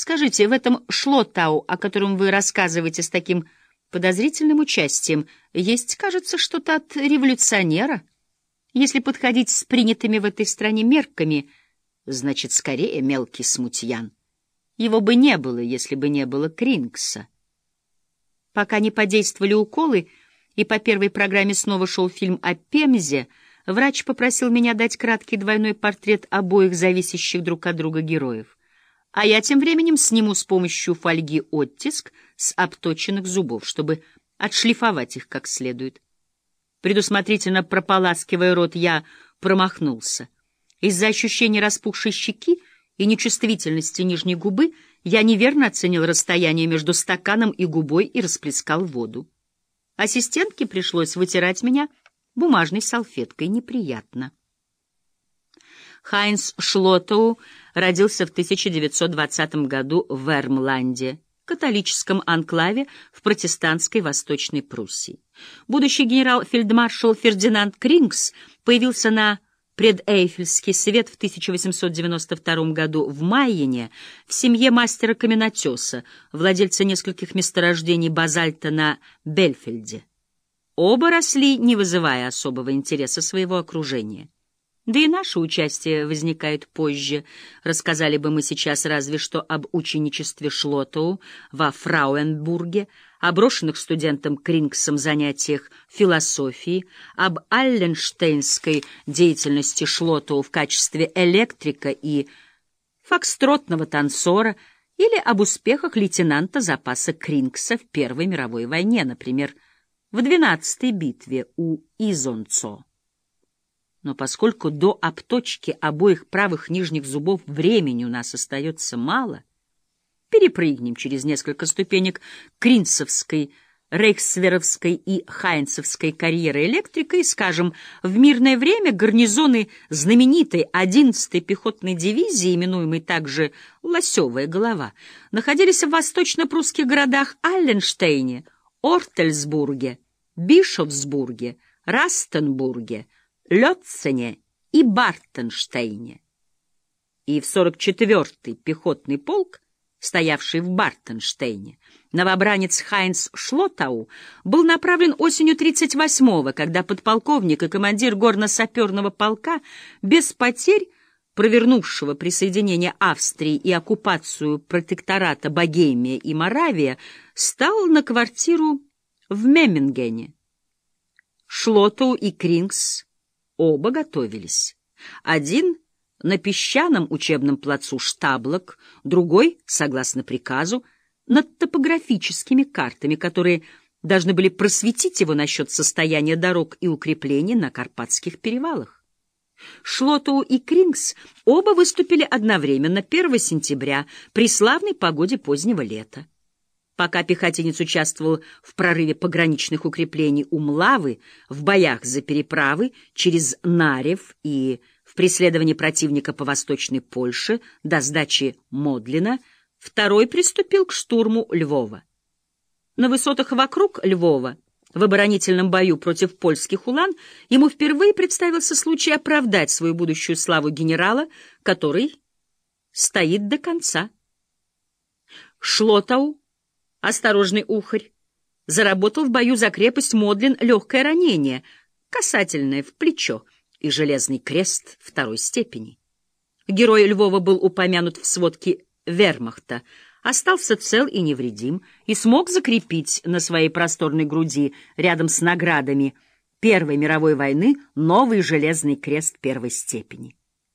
Скажите, в этом Шлотау, о котором вы рассказываете с таким подозрительным участием, есть, кажется, что-то от революционера? Если подходить с принятыми в этой стране мерками, значит, скорее мелкий смутьян. Его бы не было, если бы не было Крингса. Пока не подействовали уколы, и по первой программе снова шел фильм о Пемзе, врач попросил меня дать краткий двойной портрет обоих зависящих друг от друга героев. А я тем временем сниму с помощью фольги оттиск с обточенных зубов, чтобы отшлифовать их как следует. Предусмотрительно прополаскивая рот, я промахнулся. Из-за ощущения распухшей щеки и нечувствительности нижней губы я неверно оценил расстояние между стаканом и губой и расплескал воду. Ассистентке пришлось вытирать меня бумажной салфеткой. Неприятно. Хайнс Шлотоу родился в 1920 году в Вермланде, католическом анклаве в протестантской Восточной Пруссии. Будущий генерал-фельдмаршал Фердинанд Крингс появился на предэйфельский свет в 1892 году в Майене в семье мастера-каменотеса, владельца нескольких месторождений базальта на Бельфельде. Оба росли, не вызывая особого интереса своего окружения. Да и наше участие возникает позже. Рассказали бы мы сейчас разве что об ученичестве Шлотоу во Фрауенбурге, о брошенных студентом Крингсом занятиях философии, об алленштейнской деятельности Шлотоу в качестве электрика и фокстротного танцора или об успехах лейтенанта запаса Крингса в Первой мировой войне, например, в 12-й битве у Изонцо. Но поскольку до обточки обоих правых нижних зубов времени у нас остается мало, перепрыгнем через несколько ступенек Кринцевской, Рейхсверовской и Хайнцевской карьеры электрика и скажем, в мирное время гарнизоны знаменитой 11-й пехотной дивизии, именуемой также «Лосевая голова», находились в восточно-прусских городах Алленштейне, Ортельсбурге, Бишофсбурге, Растенбурге, Лётцене и Бартенштейне. И в 44-й пехотный полк, стоявший в Бартенштейне, новобранец Хайнц Шлотау был направлен осенью 38-го, когда подполковник и командир горно-саперного полка без потерь провернувшего присоединение Австрии и оккупацию протектората Богемия и Моравия, стал на квартиру в Меммингене. Шлотау и Крингс Оба готовились. Один на песчаном учебном плацу Штаблок, другой, согласно приказу, над топографическими картами, которые должны были просветить его насчет состояния дорог и укреплений на Карпатских перевалах. Шлотоу и Крингс оба выступили одновременно 1 сентября при славной погоде позднего лета. Пока пехотинец участвовал в прорыве пограничных укреплений у Млавы, в боях за переправы через Нарев и в преследовании противника по восточной Польше до сдачи Модлина, второй приступил к штурму Львова. На высотах вокруг Львова, в оборонительном бою против польских улан, ему впервые представился случай оправдать свою будущую славу генерала, который стоит до конца. Шлотау осторожный ухарь, заработал в бою за крепость Модлин легкое ранение, касательное в плечо и железный крест второй степени. Герой Львова был упомянут в сводке вермахта, остался цел и невредим и смог закрепить на своей просторной груди рядом с наградами Первой мировой войны новый железный крест первой степени.